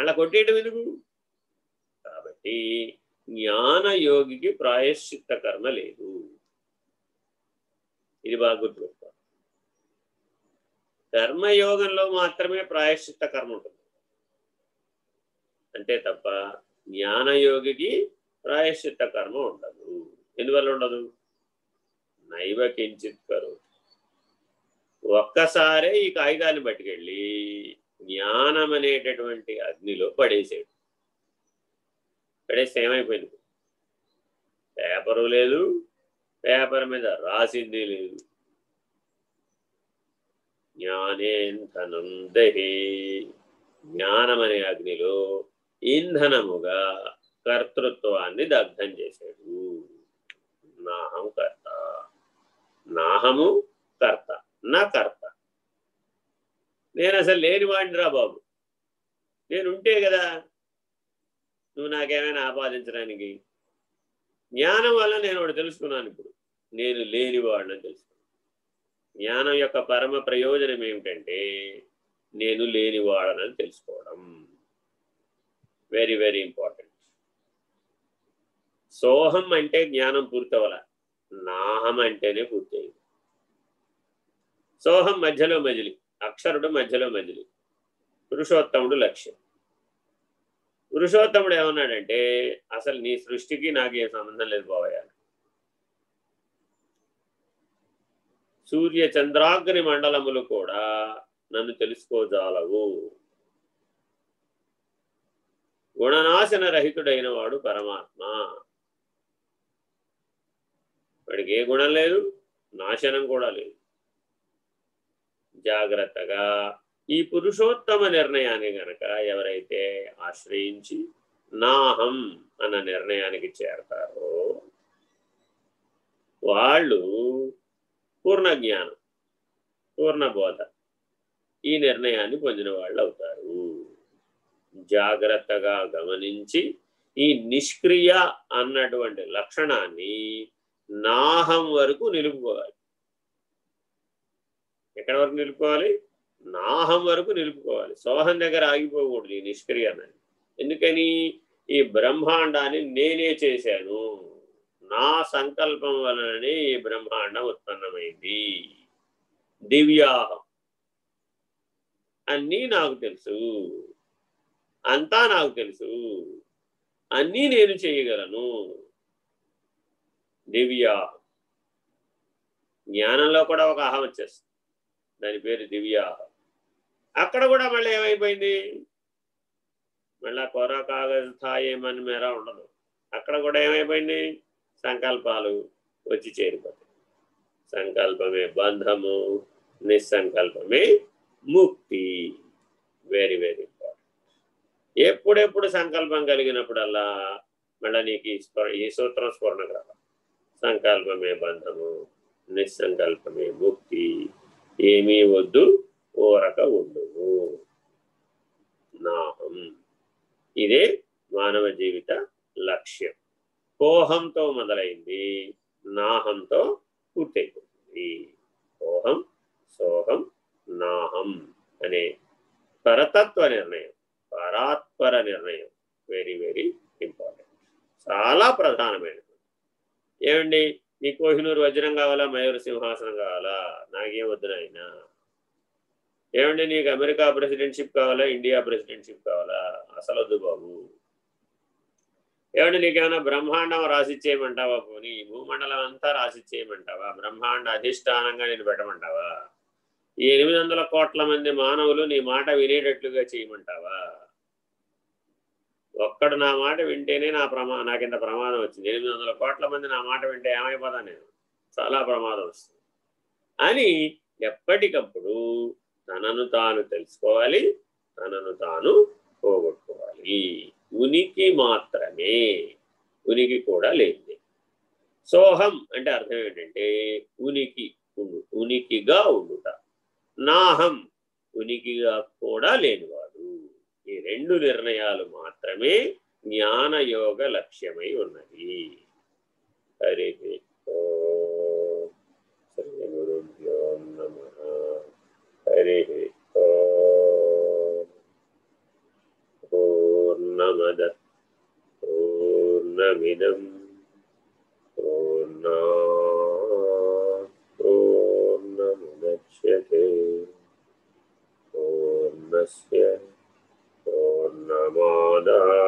మళ్ళా కొట్టేయటం ఎందుకు? కాబట్టి జ్ఞానయోగికి ప్రాయశ్చిత్త కర్మ లేదు. ఇది బాగా గుర్తుపెట్టుకోవాలి కర్మయోగంలో మాత్రమే ప్రాయశ్చిత్త కర్మ ఉంటుంది. అంతే తప్ప జ్ఞానయోగికి ప్రాయశ్చిత్త కర్మ ఉండదు. ఎందువల్ల ఉండదు? నైవ కించిత్ కరు ఒక్కసారే ఈ కాగితాన్ని పట్టుకెళ్ళి జ్ఞానం అనేటటువంటి అగ్నిలో పడేసాడు. పడేస్తే ఏమైపోయింది? పేపరు లేదు పేపర్ మీద రాసింది లేదు. జ్ఞానేంధనం దహి. జ్ఞానం అనే అగ్నిలో ఇంధనముగా కర్తృత్వాన్ని దగ్ధం చేశాడు నాహం కర్త. నాహము కర్త. నా కర్త. నేను అసలు లేనివాడిని రా బాబు. నేను ఉంటే కదా నువ్వు నాకేమైనా ఆపాదించడానికి. జ్ఞానం వల్ల నేను ఒకటి తెలుసుకున్నాను ఇప్పుడు. నేను లేనివాడిని తెలుసుకున్నాను. జ్ఞానం యొక్క పరమ ప్రయోజనం ఏమిటంటే నేను లేనివాడనని తెలుసుకోవడం. వెరీ వెరీ ఇంపార్టెంట్ సోహం అంటే జ్ఞానం పూర్తవల. నాహం అంటేనే పూర్తయింది. సోహం మధ్యలో మజిలి. అక్షరుడు మధ్యలో మజిలి పురుషోత్తముడు లక్ష్యం. పురుషోత్తముడు ఏమన్నాడంటే అసలు నీ సృష్టికి నాకు ఏ సంబంధం లేదు పోవయాలి సూర్య చంద్రాగ్ని మండలములు కూడా నన్ను తెలుసుకోజాలవు. గుణనాశన రహితుడైన వాడు పరమాత్మ. వాడికి ఏ గుణం లేదు నాశనం కూడా లేదు. జాగ్రత్తగా ఈ పురుషోత్తమ నిర్ణయాన్ని గనక ఎవరైతే ఆశ్రయించి నాహం అన్న నిర్ణయానికి చేరతారో వాళ్ళు పూర్ణ జ్ఞానం పూర్ణబోధ ఈ నిర్ణయాన్ని పొందిన వాళ్ళు అవుతారు. జాగ్రత్తగా గమనించి ఈ నిష్క్రియ అన్నటువంటి లక్షణాన్ని నాహం వరకు నిలుపుకోవాలి. ఎక్కడి వరకు నిలుపుకోవాలి? నాహం వరకు నిలుపుకోవాలి. సోహం దగ్గర ఆగిపోకూడదు ఈ నిష్క్రియ ఎందుకని? ఈ బ్రహ్మాండాన్ని నేనే చేశాను. నా సంకల్పం వలననే ఈ బ్రహ్మాండం ఉత్పన్నమైంది. దివ్యాహం. అన్నీ నాకు తెలుసు. అంతా నాకు తెలుసు. అన్నీ నేను చేయగలను. దివ్యాహం. జ్ఞానంలో కూడా ఒక అహం వచ్చేస్తుంది. దాని పేరు దివ్య. అక్కడ కూడా మళ్ళీ ఏమైపోయింది? మళ్ళా కొర కాగజ్ స్థాయి మేర ఉండదు. అక్కడ కూడా ఏమైపోయింది? సంకల్పాలు వచ్చి చేరిపోతాయి. సంకల్పమే బంధము నిస్సంకల్పమే ముక్తి. వెరీ వెరీ ఇంపార్టెంట్ ఎప్పుడెప్పుడు సంకల్పం కలిగినప్పుడల్లా మళ్ళీ నీకు ఈ ఈ సూత్రం స్ఫురణ రావాలి. సంకల్పమే బంధము నిస్సంకల్పమే ముక్తి. ఏమీ వద్దు ఓరక ఉండును నాహం. ఇదే మానవ జీవిత లక్ష్యం. కోహంతో మొదలైంది నాహంతో పూర్తయిపోతుంది. కోహం సోహం నాహం అనే పరతత్వ నిర్ణయం పరాత్పర నిర్ణయం. వెరీ వెరీ ఇంపార్టెంట్ చాలా ప్రధానమైనది. ఏమండి? నీ కోహినూరు వజ్రం కావాలా? మయూర సింహాసనం కావాలా? నాకేం వద్దు నాయన. ఏమండి నీకు అమెరికా ప్రెసిడెంట్షిప్ కావాలా? ఇండియా ప్రెసిడెంట్షిప్ కావాలా? అసలు వద్దు బాబు. ఏమంటే నీకేమైనా బ్రహ్మాండం రాసిచ్చేయమంటావా పోనీ? భూమండలం అంతా రాసిచ్చేయమంటావా బ్రహ్మాండ అధిష్టానంగా నేను పెట్టమంటావా? ఈ ఎనిమిది వందల కోట్ల మంది మానవులు నీ మాట వినేటట్లుగా చేయమంటావా? ఒక్కడు నా మాట వింటేనే నా ప్రమా నాకింత ప్రమాదం వచ్చింది. ఎనిమిది వందల కోట్ల మంది నా మాట వింటే ఏమైపోతా నేను? చాలా ప్రమాదం వస్తుంది. అని ఎప్పటికప్పుడు తనను తాను తెలుసుకోవాలి తనను తాను పోగొట్టుకోవాలి. ఉనికి మాత్రమే. ఉనికి కూడా లేనిది. సోహం అంటే అర్థం ఏంటంటే ఉనికి ఉనికిగా ఉండుట. నాహం ఉనికిగా కూడా లేనివాడు. ఈ రెండు నిర్ణయాలు మాత్రమే జ్ఞానయోగ లక్ష్యమై ఉన్నది. హరి శ్రీ గురుభ్యో నమ. on